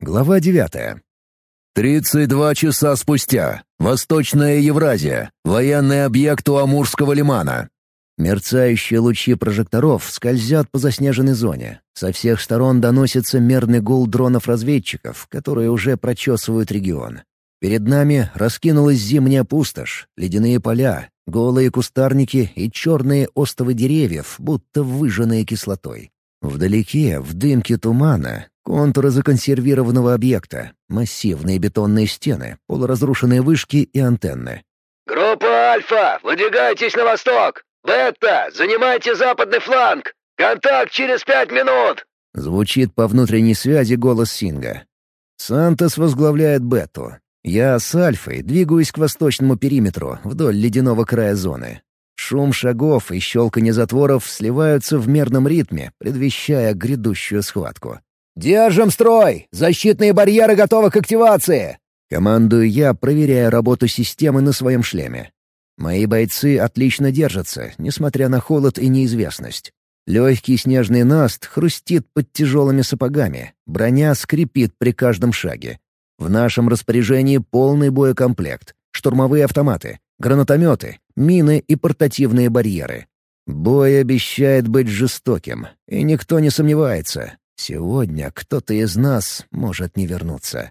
Глава девятая. Тридцать два часа спустя. Восточная Евразия. Военный объект у Амурского лимана. Мерцающие лучи прожекторов скользят по заснеженной зоне. Со всех сторон доносится мерный гул дронов-разведчиков, которые уже прочесывают регион. Перед нами раскинулась зимняя пустошь, ледяные поля, голые кустарники и черные остовы деревьев, будто выжженные кислотой. Вдалеке, в дымке тумана, контуры законсервированного объекта, массивные бетонные стены, полуразрушенные вышки и антенны. «Группа Альфа, выдвигайтесь на восток! Бета, занимайте западный фланг! Контакт через пять минут!» Звучит по внутренней связи голос Синга. Сантос возглавляет Бету. Я с Альфой двигаюсь к восточному периметру, вдоль ледяного края зоны. Шум шагов и щелканье затворов сливаются в мерном ритме, предвещая грядущую схватку. «Держим строй! Защитные барьеры готовы к активации!» Командую я, проверяя работу системы на своем шлеме. Мои бойцы отлично держатся, несмотря на холод и неизвестность. Легкий снежный наст хрустит под тяжелыми сапогами, броня скрипит при каждом шаге. В нашем распоряжении полный боекомплект, штурмовые автоматы, гранатометы, мины и портативные барьеры. Бой обещает быть жестоким, и никто не сомневается. Сегодня кто-то из нас может не вернуться.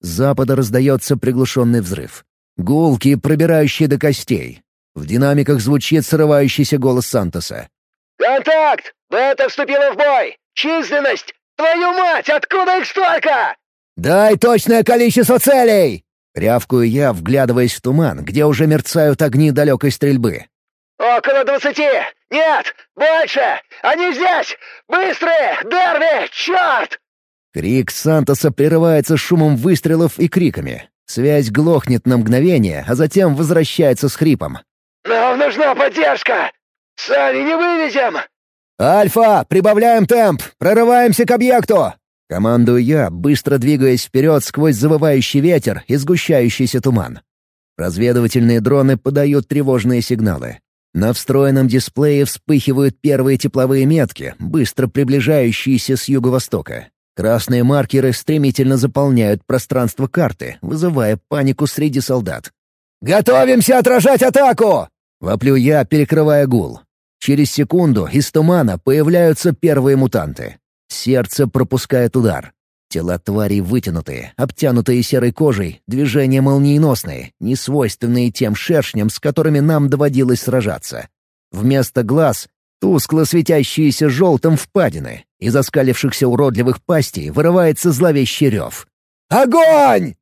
С запада раздается приглушенный взрыв. Гулки, пробирающие до костей. В динамиках звучит срывающийся голос Сантоса. «Контакт! Бета вступила в бой! Численность! Твою мать, откуда их столько?» «Дай точное количество целей!» Рявкую я, вглядываясь в туман, где уже мерцают огни далекой стрельбы. «Около двадцати! Нет! Больше! Они здесь! Быстрые! Дерви! Черт!» Крик Сантоса прерывается шумом выстрелов и криками. Связь глохнет на мгновение, а затем возвращается с хрипом. «Нам нужна поддержка! Сами не вывезем!» «Альфа! Прибавляем темп! Прорываемся к объекту!» Командую я, быстро двигаясь вперед сквозь завывающий ветер и сгущающийся туман. Разведывательные дроны подают тревожные сигналы. На встроенном дисплее вспыхивают первые тепловые метки, быстро приближающиеся с юго-востока. Красные маркеры стремительно заполняют пространство карты, вызывая панику среди солдат. «Готовимся отражать атаку!» — воплю я, перекрывая гул. Через секунду из тумана появляются первые мутанты. Сердце пропускает удар. Тела тварей вытянутые, обтянутые серой кожей, движения молниеносные, несвойственные тем шершням, с которыми нам доводилось сражаться. Вместо глаз — тускло светящиеся желтым впадины. Из оскалившихся уродливых пастей вырывается зловещий рев. «Огонь!»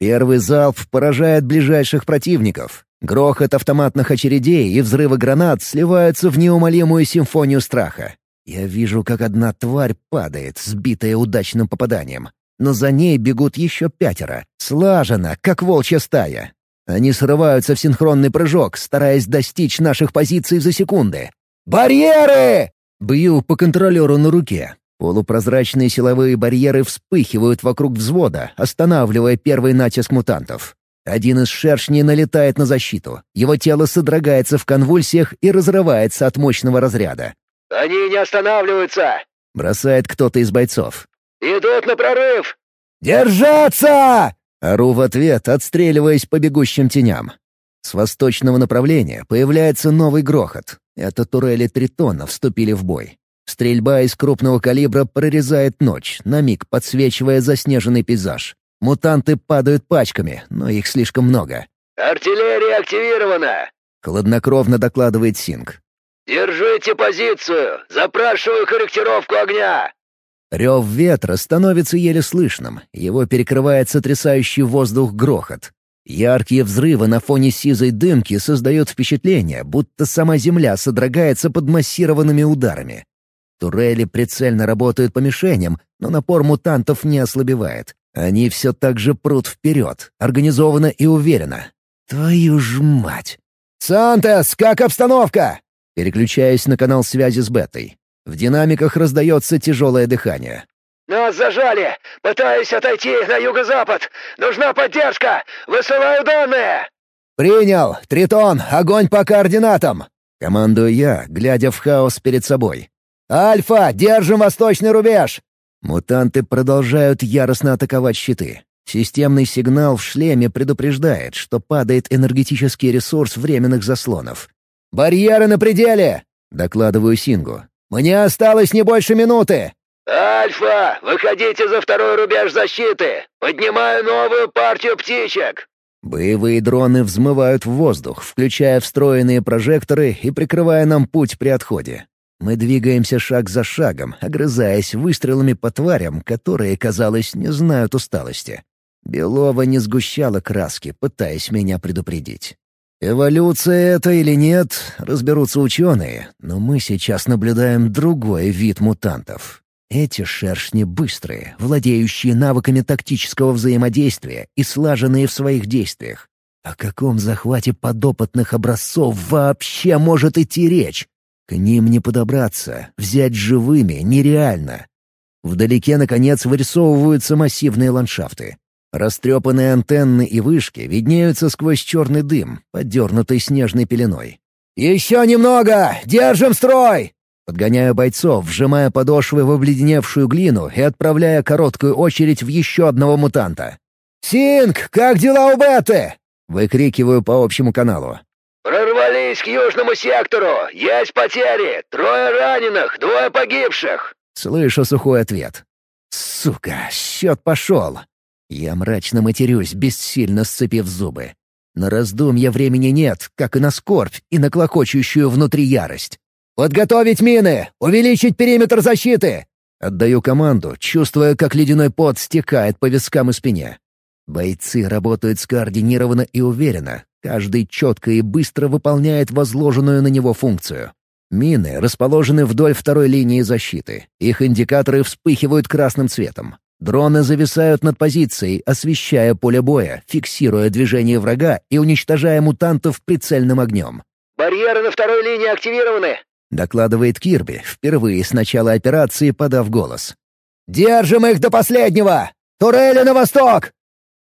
Первый залп поражает ближайших противников. Грохот автоматных очередей и взрывы гранат сливаются в неумолимую симфонию страха. Я вижу, как одна тварь падает, сбитая удачным попаданием. Но за ней бегут еще пятеро, слаженно, как волчья стая. Они срываются в синхронный прыжок, стараясь достичь наших позиций за секунды. «Барьеры!» Бью по контролеру на руке. Полупрозрачные силовые барьеры вспыхивают вокруг взвода, останавливая первый натиск мутантов. Один из шершней налетает на защиту. Его тело содрогается в конвульсиях и разрывается от мощного разряда. «Они не останавливаются!» — бросает кто-то из бойцов. «Идут на прорыв!» «Держаться!» — ору в ответ, отстреливаясь по бегущим теням. С восточного направления появляется новый грохот. Это турели Тритона вступили в бой. Стрельба из крупного калибра прорезает ночь, на миг подсвечивая заснеженный пейзаж. Мутанты падают пачками, но их слишком много. «Артиллерия активирована!» — хладнокровно докладывает Синг. «Держите позицию! Запрашиваю корректировку огня!» Рев ветра становится еле слышным, его перекрывает сотрясающий воздух грохот. Яркие взрывы на фоне сизой дымки создают впечатление, будто сама Земля содрогается под массированными ударами. Турели прицельно работают по мишеням, но напор мутантов не ослабевает. Они все так же прут вперед, организованно и уверенно. Твою ж мать! «Сантес, как обстановка?» Переключаясь на канал связи с Бетой. В динамиках раздается тяжелое дыхание. «Нас зажали! Пытаюсь отойти на юго-запад! Нужна поддержка! Высылаю данные!» «Принял! Тритон, огонь по координатам!» Командую я, глядя в хаос перед собой. «Альфа, держим восточный рубеж!» Мутанты продолжают яростно атаковать щиты. Системный сигнал в шлеме предупреждает, что падает энергетический ресурс временных заслонов. «Барьеры на пределе!» — докладываю Сингу. «Мне осталось не больше минуты!» «Альфа, выходите за второй рубеж защиты! Поднимаю новую партию птичек!» Боевые дроны взмывают в воздух, включая встроенные прожекторы и прикрывая нам путь при отходе. Мы двигаемся шаг за шагом, огрызаясь выстрелами по тварям, которые, казалось, не знают усталости. Белова не сгущала краски, пытаясь меня предупредить. Эволюция это или нет, разберутся ученые, но мы сейчас наблюдаем другой вид мутантов. Эти шершни быстрые, владеющие навыками тактического взаимодействия и слаженные в своих действиях. О каком захвате подопытных образцов вообще может идти речь? К ним не подобраться, взять живыми нереально. Вдалеке, наконец, вырисовываются массивные ландшафты. Растрепанные антенны и вышки виднеются сквозь черный дым, подернутый снежной пеленой. «Еще немного! Держим строй!» Подгоняю бойцов, вжимая подошвы в обледеневшую глину и отправляя короткую очередь в еще одного мутанта. «Синг, как дела у Беты?» — выкрикиваю по общему каналу. «Прорвались к южному сектору! Есть потери! Трое раненых, двое погибших!» Слышу сухой ответ. «Сука, счет пошел!» Я мрачно матерюсь, бессильно сцепив зубы. На раздумья времени нет, как и на скорбь и на клокочущую внутри ярость. «Подготовить мины! Увеличить периметр защиты!» Отдаю команду, чувствуя, как ледяной пот стекает по вискам и спине. Бойцы работают скоординированно и уверенно. Каждый четко и быстро выполняет возложенную на него функцию. Мины расположены вдоль второй линии защиты. Их индикаторы вспыхивают красным цветом. Дроны зависают над позицией, освещая поле боя, фиксируя движение врага и уничтожая мутантов прицельным огнем. «Барьеры на второй линии активированы!» — докладывает Кирби, впервые с начала операции подав голос. «Держим их до последнего! Турели на восток!»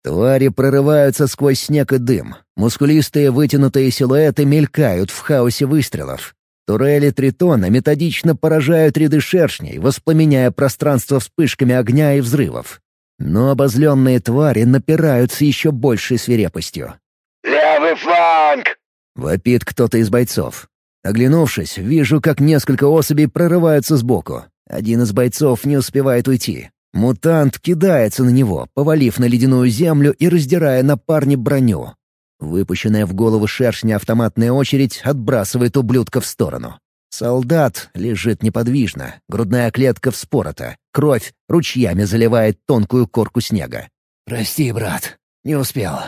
Твари прорываются сквозь снег и дым. Мускулистые вытянутые силуэты мелькают в хаосе выстрелов. Турели Тритона методично поражают ряды шершней, воспламеняя пространство вспышками огня и взрывов. Но обозленные твари напирают с еще большей свирепостью. «Левый фланг!» — вопит кто-то из бойцов. Оглянувшись, вижу, как несколько особей прорываются сбоку. Один из бойцов не успевает уйти. Мутант кидается на него, повалив на ледяную землю и раздирая на парне броню. Выпущенная в голову шершня автоматная очередь отбрасывает ублюдка в сторону. Солдат лежит неподвижно, грудная клетка вспорота, кровь ручьями заливает тонкую корку снега. «Прости, брат, не успел».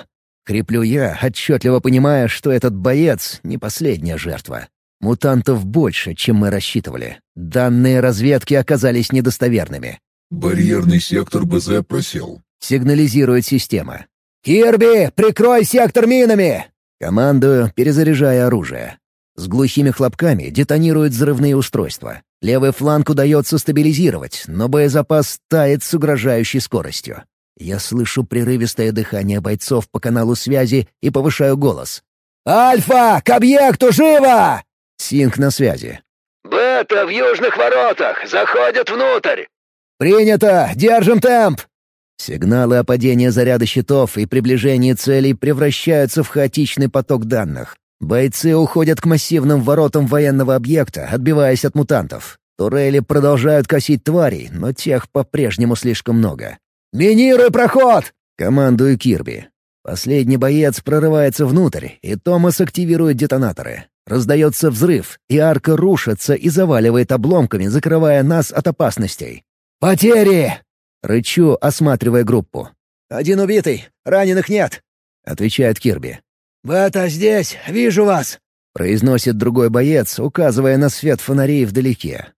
Креплю я, отчетливо понимая, что этот боец — не последняя жертва. Мутантов больше, чем мы рассчитывали. Данные разведки оказались недостоверными. «Барьерный сектор БЗ просел», — сигнализирует система. «Кирби, прикрой сектор минами!» Командую, перезаряжая оружие. С глухими хлопками детонируют взрывные устройства. Левый фланг удается стабилизировать, но боезапас тает с угрожающей скоростью. Я слышу прерывистое дыхание бойцов по каналу связи и повышаю голос. «Альфа! К объекту! Живо!» Синк на связи. «Бета в южных воротах! Заходят внутрь!» «Принято! Держим темп!» Сигналы о падении заряда щитов и приближении целей превращаются в хаотичный поток данных. Бойцы уходят к массивным воротам военного объекта, отбиваясь от мутантов. Турели продолжают косить тварей, но тех по-прежнему слишком много. «Минируй проход!» — командую Кирби. Последний боец прорывается внутрь, и Томас активирует детонаторы. Раздается взрыв, и арка рушится и заваливает обломками, закрывая нас от опасностей. «Потери!» Рычу, осматривая группу. «Один убитый, раненых нет», — отвечает Кирби. «Бета здесь, вижу вас», — произносит другой боец, указывая на свет фонарей вдалеке.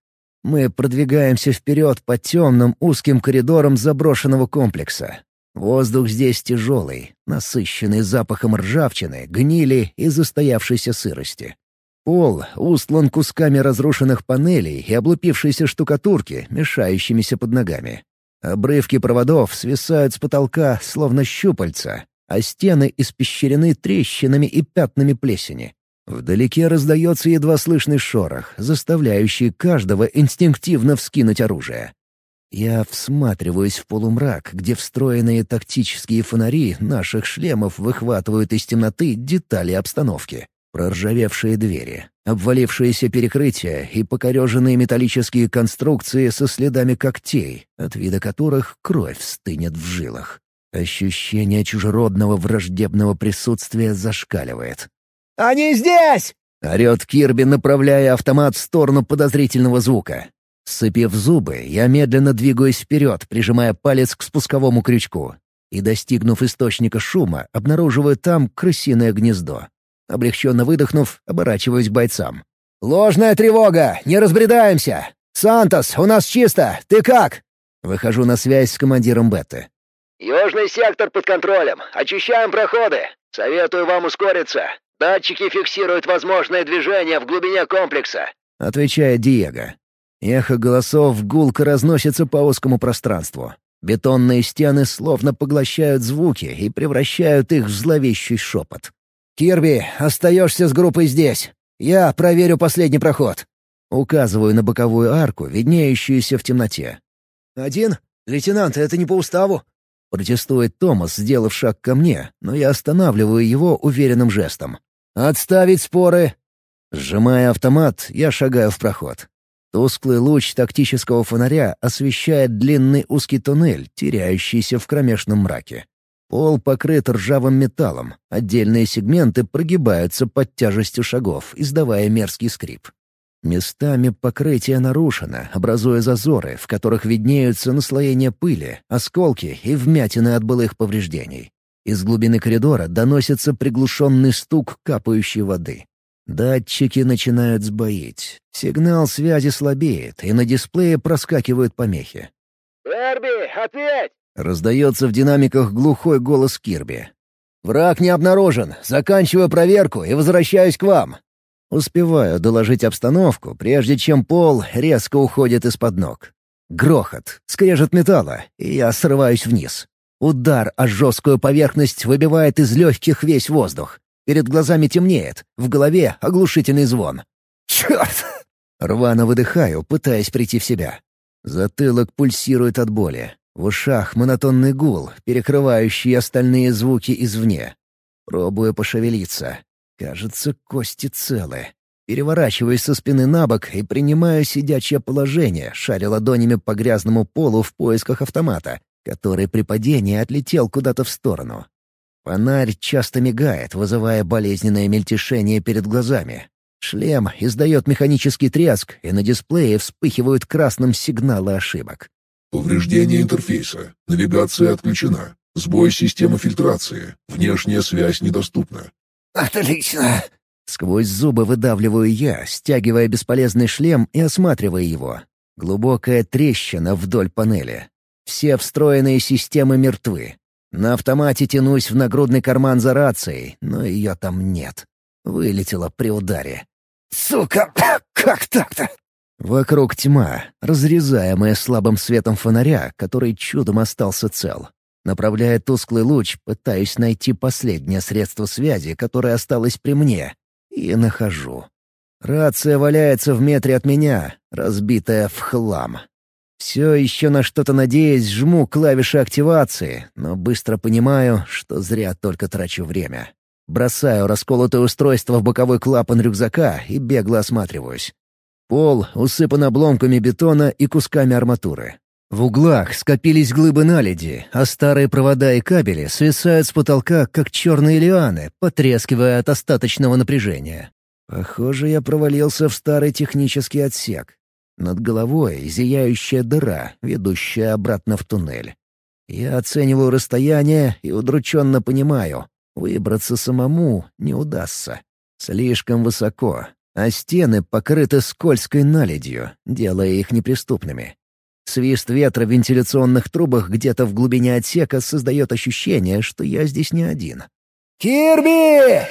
Мы продвигаемся вперед по темным узким коридорам заброшенного комплекса. Воздух здесь тяжелый, насыщенный запахом ржавчины, гнили и застоявшейся сырости. Пол устлан кусками разрушенных панелей и облупившейся штукатурки, мешающимися под ногами. Обрывки проводов свисают с потолка, словно щупальца, а стены испещрены трещинами и пятнами плесени. Вдалеке раздается едва слышный шорох, заставляющий каждого инстинктивно вскинуть оружие. Я всматриваюсь в полумрак, где встроенные тактические фонари наших шлемов выхватывают из темноты детали обстановки. Проржавевшие двери, обвалившиеся перекрытия и покореженные металлические конструкции со следами когтей, от вида которых кровь стынет в жилах. Ощущение чужеродного враждебного присутствия зашкаливает. «Они здесь!» — орёт Кирби, направляя автомат в сторону подозрительного звука. Сцепив зубы, я медленно двигаюсь вперед, прижимая палец к спусковому крючку. И, достигнув источника шума, обнаруживаю там крысиное гнездо. Облегченно выдохнув, оборачиваюсь к бойцам. «Ложная тревога! Не разбредаемся! Сантос, у нас чисто! Ты как?» Выхожу на связь с командиром Бетты. «Южный сектор под контролем. Очищаем проходы. Советую вам ускориться. Датчики фиксируют возможное движение в глубине комплекса», — отвечает Диего. Эхо голосов гулко разносится по узкому пространству. Бетонные стены словно поглощают звуки и превращают их в зловещий шепот. «Кирби, остаешься с группой здесь. Я проверю последний проход». Указываю на боковую арку, виднеющуюся в темноте. «Один? Лейтенант, это не по уставу». Протестует Томас, сделав шаг ко мне, но я останавливаю его уверенным жестом. «Отставить споры!» Сжимая автомат, я шагаю в проход. Тусклый луч тактического фонаря освещает длинный узкий туннель, теряющийся в кромешном мраке. Пол покрыт ржавым металлом, отдельные сегменты прогибаются под тяжестью шагов, издавая мерзкий скрип. Местами покрытие нарушено, образуя зазоры, в которых виднеются наслоения пыли, осколки и вмятины от былых повреждений. Из глубины коридора доносится приглушенный стук капающей воды. Датчики начинают сбоить. Сигнал связи слабеет, и на дисплее проскакивают помехи. «Эрби, ответь!» — раздается в динамиках глухой голос Кирби. «Враг не обнаружен. Заканчиваю проверку и возвращаюсь к вам». Успеваю доложить обстановку, прежде чем пол резко уходит из-под ног. Грохот, скрежет металла, и я срываюсь вниз. Удар о жесткую поверхность выбивает из легких весь воздух. Перед глазами темнеет, в голове оглушительный звон. «Черт!» Рвано выдыхаю, пытаясь прийти в себя. Затылок пульсирует от боли. В ушах монотонный гул, перекрывающий остальные звуки извне. Пробую пошевелиться. Кажется, кости целы. Переворачиваюсь со спины на бок и принимаю сидячее положение, шаря ладонями по грязному полу в поисках автомата, который при падении отлетел куда-то в сторону. Фонарь часто мигает, вызывая болезненное мельтешение перед глазами. Шлем издает механический треск, и на дисплее вспыхивают красным сигналы ошибок. Повреждение интерфейса. Навигация отключена. Сбой системы фильтрации. Внешняя связь недоступна. «Отлично!» Сквозь зубы выдавливаю я, стягивая бесполезный шлем и осматривая его. Глубокая трещина вдоль панели. Все встроенные системы мертвы. На автомате тянусь в нагрудный карман за рацией, но ее там нет. Вылетела при ударе. «Сука! Как так-то?» Вокруг тьма, разрезаемая слабым светом фонаря, который чудом остался цел. Направляя тусклый луч, пытаюсь найти последнее средство связи, которое осталось при мне. И нахожу. Рация валяется в метре от меня, разбитая в хлам. Все еще на что-то надеясь, жму клавиши активации, но быстро понимаю, что зря только трачу время. Бросаю расколотое устройство в боковой клапан рюкзака и бегло осматриваюсь. Пол усыпан обломками бетона и кусками арматуры. В углах скопились глыбы наледи, а старые провода и кабели свисают с потолка, как черные лианы, потрескивая от остаточного напряжения. Похоже, я провалился в старый технический отсек. Над головой зияющая дыра, ведущая обратно в туннель. Я оцениваю расстояние и удрученно понимаю, выбраться самому не удастся. Слишком высоко, а стены покрыты скользкой наледью, делая их неприступными. Свист ветра в вентиляционных трубах где-то в глубине отсека создает ощущение, что я здесь не один. «Кирби!»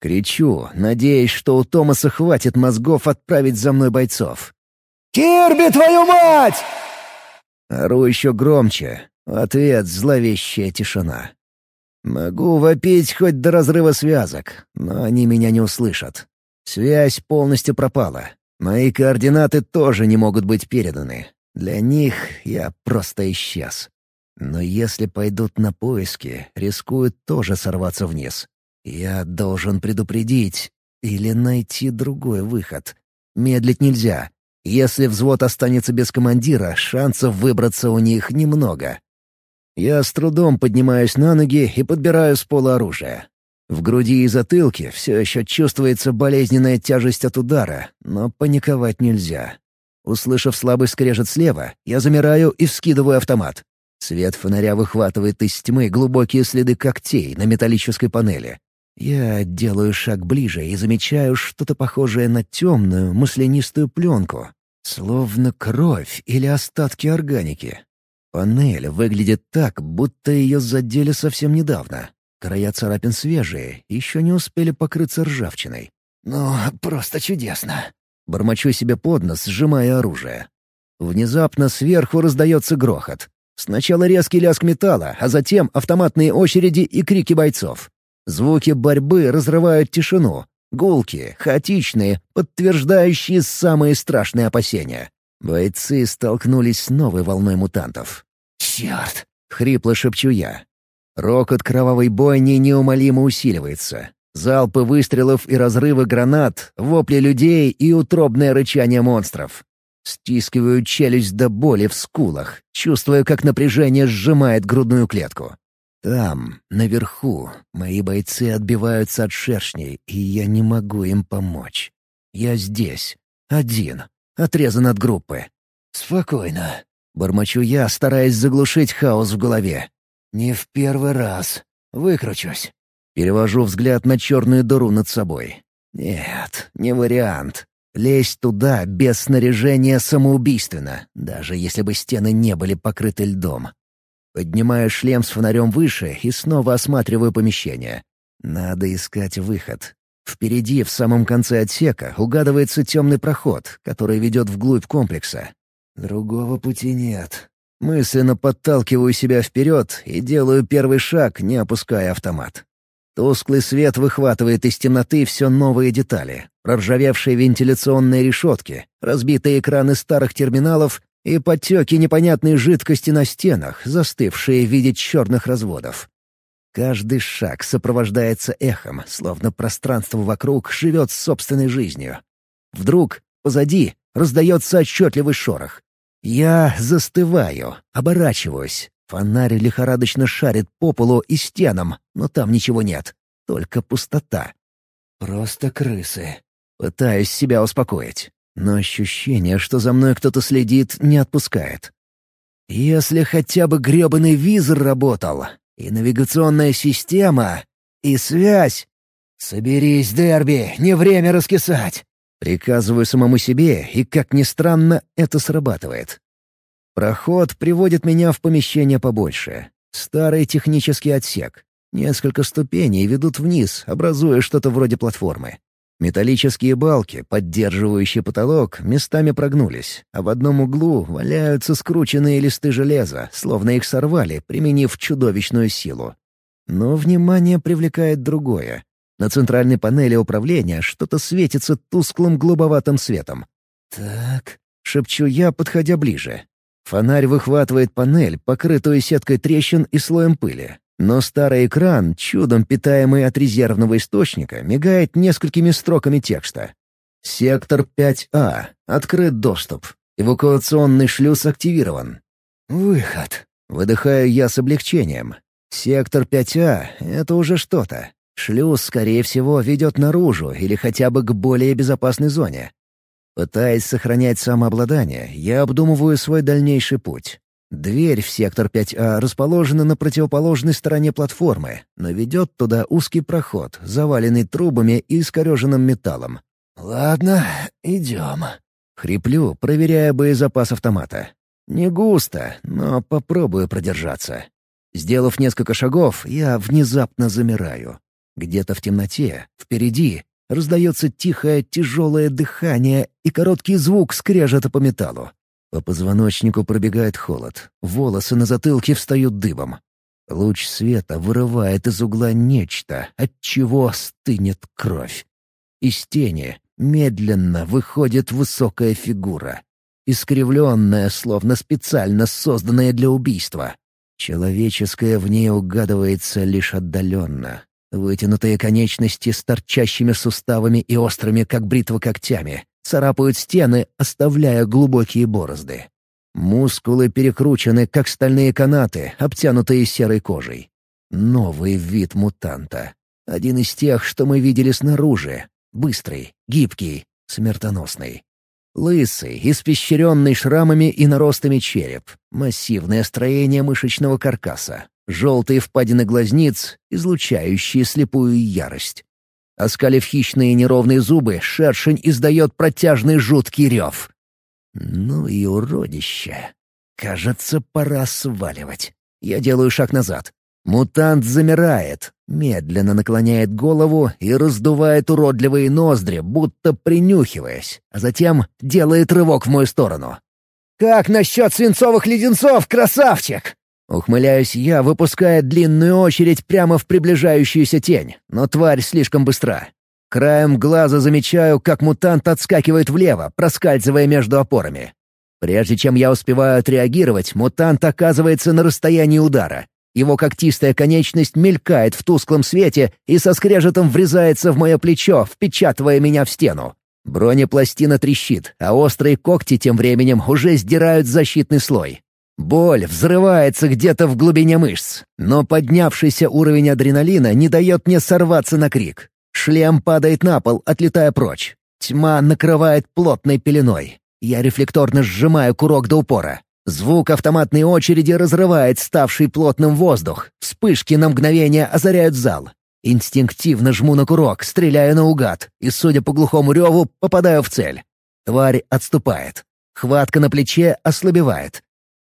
Кричу, надеясь, что у Томаса хватит мозгов отправить за мной бойцов. «Кирби, твою мать!» Ору еще громче. Ответ зловещая тишина. Могу вопить хоть до разрыва связок, но они меня не услышат. Связь полностью пропала. Мои координаты тоже не могут быть переданы. Для них я просто исчез. Но если пойдут на поиски, рискуют тоже сорваться вниз. Я должен предупредить или найти другой выход. Медлить нельзя. Если взвод останется без командира, шансов выбраться у них немного. Я с трудом поднимаюсь на ноги и подбираю с пола оружие. В груди и затылке все еще чувствуется болезненная тяжесть от удара, но паниковать нельзя. Услышав слабый скрежет слева, я замираю и вскидываю автомат. Свет фонаря выхватывает из тьмы глубокие следы когтей на металлической панели. Я делаю шаг ближе и замечаю что-то похожее на темную, маслянистую пленку, словно кровь или остатки органики. Панель выглядит так, будто ее задели совсем недавно. Края царапин свежие, еще не успели покрыться ржавчиной. «Ну, просто чудесно!» Бормочу себе под нос, сжимая оружие. Внезапно сверху раздается грохот. Сначала резкий лязг металла, а затем автоматные очереди и крики бойцов. Звуки борьбы разрывают тишину. Гулки, хаотичные, подтверждающие самые страшные опасения. Бойцы столкнулись с новой волной мутантов. «Черт!» — хрипло шепчу я. Рокот кровавой бойни неумолимо усиливается. Залпы выстрелов и разрывы гранат, вопли людей и утробное рычание монстров. Стискиваю челюсть до боли в скулах, чувствуя, как напряжение сжимает грудную клетку. Там, наверху, мои бойцы отбиваются от шершней, и я не могу им помочь. Я здесь, один, отрезан от группы. «Спокойно», — бормочу я, стараясь заглушить хаос в голове. «Не в первый раз. Выкручусь». Перевожу взгляд на черную дыру над собой. «Нет, не вариант. Лезть туда без снаряжения самоубийственно, даже если бы стены не были покрыты льдом. Поднимаю шлем с фонарем выше и снова осматриваю помещение. Надо искать выход. Впереди, в самом конце отсека, угадывается темный проход, который ведет вглубь комплекса. Другого пути нет. Мысленно подталкиваю себя вперед и делаю первый шаг, не опуская автомат. Тусклый свет выхватывает из темноты все новые детали. Проржавевшие вентиляционные решетки, разбитые экраны старых терминалов и подтеки непонятной жидкости на стенах, застывшие в виде черных разводов. Каждый шаг сопровождается эхом, словно пространство вокруг живет собственной жизнью. Вдруг, позади, раздается отчетливый шорох. Я застываю, оборачиваюсь. Фонарь лихорадочно шарит по полу и стенам, но там ничего нет. Только пустота. Просто крысы. Пытаюсь себя успокоить. Но ощущение, что за мной кто-то следит, не отпускает. Если хотя бы грёбаный визор работал, и навигационная система, и связь... «Соберись, Дерби, не время раскисать!» Приказываю самому себе, и, как ни странно, это срабатывает. Проход приводит меня в помещение побольше. Старый технический отсек. Несколько ступеней ведут вниз, образуя что-то вроде платформы. Металлические балки, поддерживающие потолок, местами прогнулись, а в одном углу валяются скрученные листы железа, словно их сорвали, применив чудовищную силу. Но внимание привлекает другое. На центральной панели управления что-то светится тусклым голубоватым светом. «Так», — шепчу я, подходя ближе. Фонарь выхватывает панель, покрытую сеткой трещин и слоем пыли. Но старый экран, чудом питаемый от резервного источника, мигает несколькими строками текста. «Сектор 5А. Открыт доступ. Эвакуационный шлюз активирован». «Выход». Выдыхаю я с облегчением. «Сектор 5А — это уже что-то. Шлюз, скорее всего, ведет наружу или хотя бы к более безопасной зоне. Пытаясь сохранять самообладание, я обдумываю свой дальнейший путь. Дверь в сектор 5А расположена на противоположной стороне платформы, но ведет туда узкий проход, заваленный трубами и искореженным металлом. «Ладно, идем». Хриплю, проверяя боезапас автомата. Не густо, но попробую продержаться. Сделав несколько шагов, я внезапно замираю. Где-то в темноте, впереди, раздается тихое тяжелое дыхание и короткий звук скрежета по металлу. По позвоночнику пробегает холод, волосы на затылке встают дыбом. Луч света вырывает из угла нечто, от чего стынет кровь. Из тени медленно выходит высокая фигура. искривленная, словно специально созданная для убийства. Человеческое в ней угадывается лишь отдаленно. Вытянутые конечности с торчащими суставами и острыми, как бритва, когтями, царапают стены, оставляя глубокие борозды. Мускулы перекручены, как стальные канаты, обтянутые серой кожей. Новый вид мутанта. Один из тех, что мы видели снаружи. Быстрый, гибкий, смертоносный. Лысый, испещренный шрамами и наростами череп. Массивное строение мышечного каркаса. Желтые впадины глазниц, излучающие слепую ярость. Оскалив хищные неровные зубы, шершень издает протяжный жуткий рев. Ну и уродище. Кажется, пора сваливать. Я делаю шаг назад. Мутант замирает, медленно наклоняет голову и раздувает уродливые ноздри, будто принюхиваясь, а затем делает рывок в мою сторону. «Как насчет свинцовых леденцов, красавчик?» Ухмыляюсь я, выпуская длинную очередь прямо в приближающуюся тень, но тварь слишком быстра. Краем глаза замечаю, как мутант отскакивает влево, проскальзывая между опорами. Прежде чем я успеваю отреагировать, мутант оказывается на расстоянии удара. Его когтистая конечность мелькает в тусклом свете и со скрежетом врезается в мое плечо, впечатывая меня в стену. Бронепластина трещит, а острые когти тем временем уже сдирают защитный слой. Боль взрывается где-то в глубине мышц, но поднявшийся уровень адреналина не дает мне сорваться на крик. Шлем падает на пол, отлетая прочь. Тьма накрывает плотной пеленой. Я рефлекторно сжимаю курок до упора. Звук автоматной очереди разрывает ставший плотным воздух. Вспышки на мгновение озаряют зал. Инстинктивно жму на курок, стреляя наугад, и, судя по глухому реву, попадаю в цель. Тварь отступает. Хватка на плече ослабевает.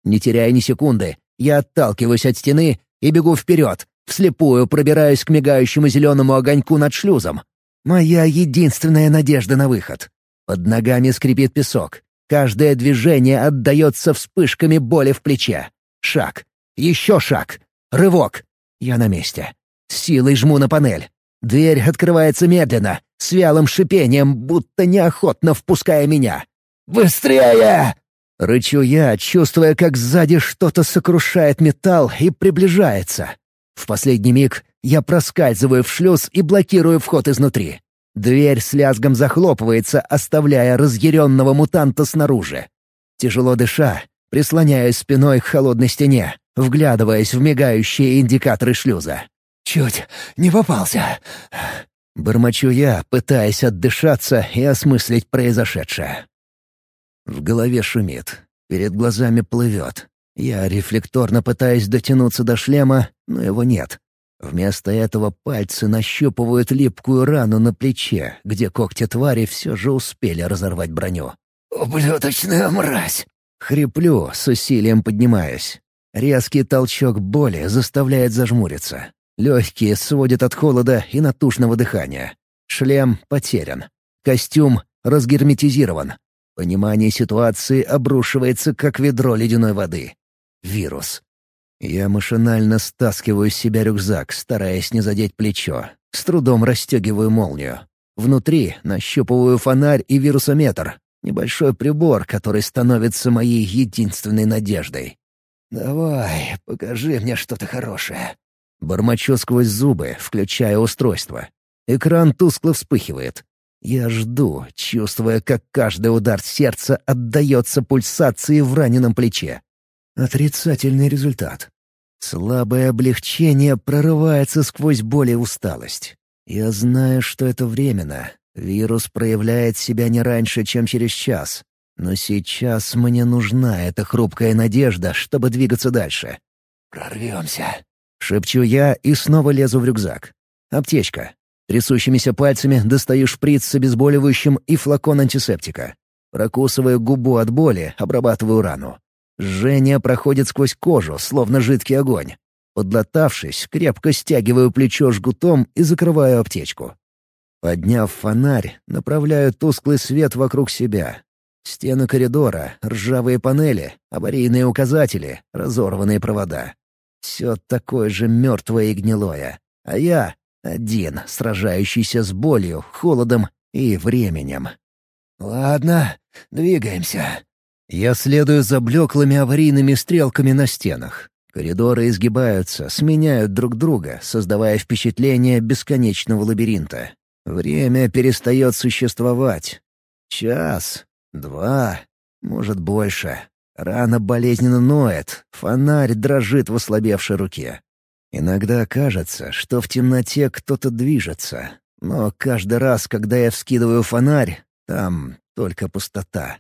Не теряя ни секунды, я отталкиваюсь от стены и бегу вперед, Вслепую пробираюсь к мигающему зеленому огоньку над шлюзом. Моя единственная надежда на выход. Под ногами скрипит песок. Каждое движение отдается вспышками боли в плече. Шаг. Еще шаг. Рывок. Я на месте. Силой жму на панель. Дверь открывается медленно, с вялым шипением, будто неохотно впуская меня. «Быстрее!» Рычу я, чувствуя, как сзади что-то сокрушает металл и приближается. В последний миг я проскальзываю в шлюз и блокирую вход изнутри. Дверь с лязгом захлопывается, оставляя разъяренного мутанта снаружи. Тяжело дыша, прислоняюсь спиной к холодной стене, вглядываясь в мигающие индикаторы шлюза. «Чуть не попался!» Бормочу я, пытаясь отдышаться и осмыслить произошедшее. В голове шумит, перед глазами плывет. Я рефлекторно пытаюсь дотянуться до шлема, но его нет. Вместо этого пальцы нащупывают липкую рану на плече, где когти твари все же успели разорвать броню. «Ублюдочная мразь!» Хриплю, с усилием поднимаясь. Резкий толчок боли заставляет зажмуриться. Легкие сводят от холода и натушного дыхания. Шлем потерян. Костюм разгерметизирован. Понимание ситуации обрушивается, как ведро ледяной воды. Вирус. Я машинально стаскиваю с себя рюкзак, стараясь не задеть плечо. С трудом расстегиваю молнию. Внутри нащупываю фонарь и вирусометр. Небольшой прибор, который становится моей единственной надеждой. «Давай, покажи мне что-то хорошее». Бормочу сквозь зубы, включая устройство. Экран тускло вспыхивает. Я жду, чувствуя, как каждый удар сердца отдается пульсации в раненом плече. Отрицательный результат. Слабое облегчение прорывается сквозь боль и усталость. Я знаю, что это временно. Вирус проявляет себя не раньше, чем через час. Но сейчас мне нужна эта хрупкая надежда, чтобы двигаться дальше. «Прорвемся», — шепчу я и снова лезу в рюкзак. Аптечка. Трясущимися пальцами достаю шприц с обезболивающим и флакон антисептика. Прокусываю губу от боли, обрабатываю рану. Жжение проходит сквозь кожу, словно жидкий огонь. Подлатавшись, крепко стягиваю плечо жгутом и закрываю аптечку. Подняв фонарь, направляю тусклый свет вокруг себя. Стены коридора, ржавые панели, аварийные указатели, разорванные провода. Все такое же мертвое и гнилое. А я — один, сражающийся с болью, холодом и временем. «Ладно, двигаемся», Я следую за блеклыми аварийными стрелками на стенах. Коридоры изгибаются, сменяют друг друга, создавая впечатление бесконечного лабиринта. Время перестает существовать. Час, два, может, больше. Рана болезненно ноет, фонарь дрожит в ослабевшей руке. Иногда кажется, что в темноте кто-то движется, но каждый раз, когда я вскидываю фонарь, там только пустота.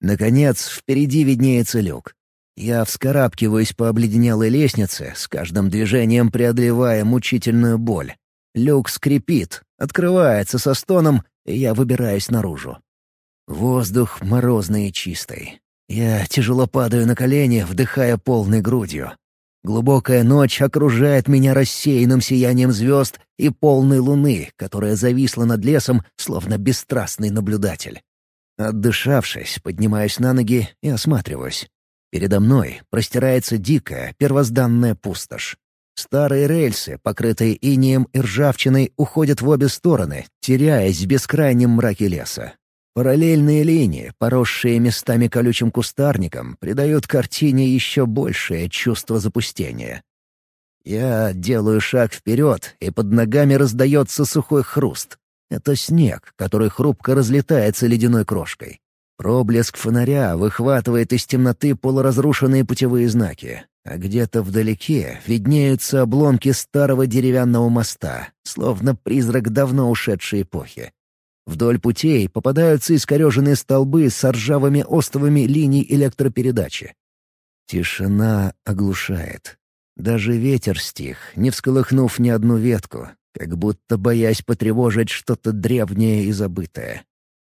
Наконец, впереди виднеется люк. Я вскарабкиваюсь по обледенелой лестнице, с каждым движением преодолевая мучительную боль. Люк скрипит, открывается со стоном, и я выбираюсь наружу. Воздух морозный и чистый. Я тяжело падаю на колени, вдыхая полной грудью. Глубокая ночь окружает меня рассеянным сиянием звезд и полной луны, которая зависла над лесом, словно бесстрастный наблюдатель. Отдышавшись, поднимаюсь на ноги и осматриваюсь. Передо мной простирается дикая, первозданная пустошь. Старые рельсы, покрытые инеем и ржавчиной, уходят в обе стороны, теряясь в бескрайнем мраке леса. Параллельные линии, поросшие местами колючим кустарником, придают картине еще большее чувство запустения. Я делаю шаг вперед, и под ногами раздается сухой хруст. Это снег, который хрупко разлетается ледяной крошкой. Проблеск фонаря выхватывает из темноты полуразрушенные путевые знаки, а где-то вдалеке виднеются обломки старого деревянного моста, словно призрак давно ушедшей эпохи. Вдоль путей попадаются искореженные столбы с ржавыми остовами линий электропередачи. Тишина оглушает. Даже ветер стих, не всколыхнув ни одну ветку, как будто боясь потревожить что-то древнее и забытое.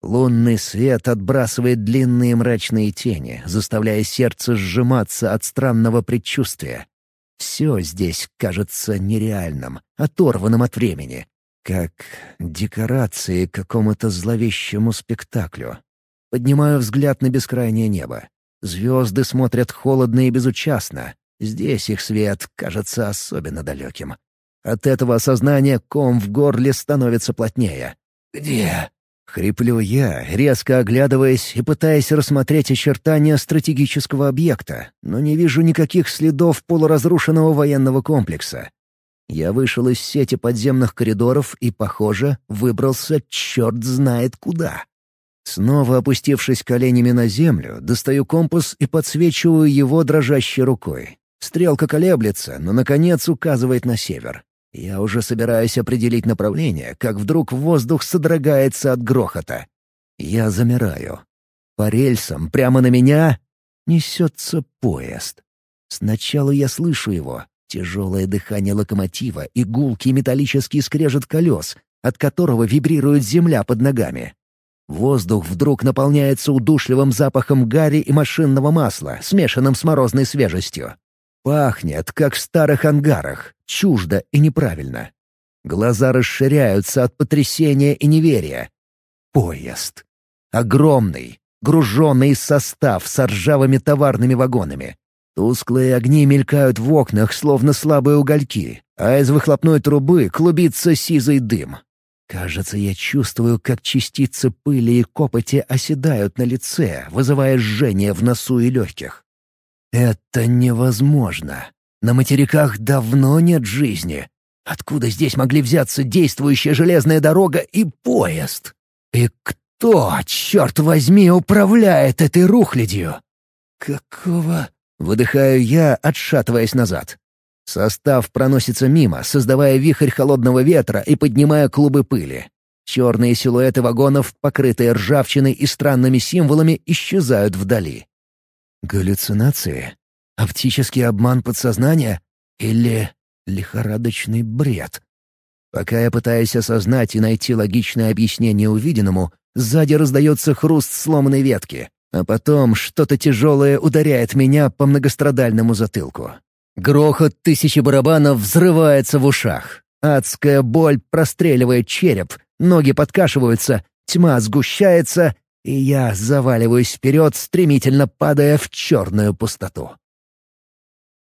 Лунный свет отбрасывает длинные мрачные тени, заставляя сердце сжиматься от странного предчувствия. Все здесь кажется нереальным, оторванным от времени, как декорации к какому-то зловещему спектаклю. Поднимаю взгляд на бескрайнее небо. Звезды смотрят холодно и безучастно. Здесь их свет кажется особенно далеким. От этого осознания ком в горле становится плотнее. «Где?» Хриплю я, резко оглядываясь и пытаясь рассмотреть очертания стратегического объекта, но не вижу никаких следов полуразрушенного военного комплекса. Я вышел из сети подземных коридоров и, похоже, выбрался черт знает куда. Снова опустившись коленями на землю, достаю компас и подсвечиваю его дрожащей рукой. Стрелка колеблется, но, наконец, указывает на север. Я уже собираюсь определить направление, как вдруг воздух содрогается от грохота. Я замираю. По рельсам прямо на меня несется поезд. Сначала я слышу его. Тяжелое дыхание локомотива и гулкий металлический скрежет колес, от которого вибрирует земля под ногами. Воздух вдруг наполняется удушливым запахом гари и машинного масла, смешанным с морозной свежестью. Пахнет, как в старых ангарах, чуждо и неправильно. Глаза расширяются от потрясения и неверия. Поезд. Огромный, груженный состав с ржавыми товарными вагонами. Тусклые огни мелькают в окнах, словно слабые угольки, а из выхлопной трубы клубится сизый дым. Кажется, я чувствую, как частицы пыли и копоти оседают на лице, вызывая жжение в носу и легких. Это невозможно. На материках давно нет жизни. Откуда здесь могли взяться действующая железная дорога и поезд? И кто, черт возьми, управляет этой рухлядью? Какого... Выдыхаю я, отшатываясь назад. Состав проносится мимо, создавая вихрь холодного ветра и поднимая клубы пыли. Черные силуэты вагонов, покрытые ржавчиной и странными символами, исчезают вдали. Галлюцинации? Оптический обман подсознания? Или лихорадочный бред? Пока я пытаюсь осознать и найти логичное объяснение увиденному, сзади раздается хруст сломанной ветки, а потом что-то тяжелое ударяет меня по многострадальному затылку. Грохот тысячи барабанов взрывается в ушах. Адская боль простреливает череп, ноги подкашиваются, тьма сгущается, и я заваливаюсь вперед, стремительно падая в черную пустоту.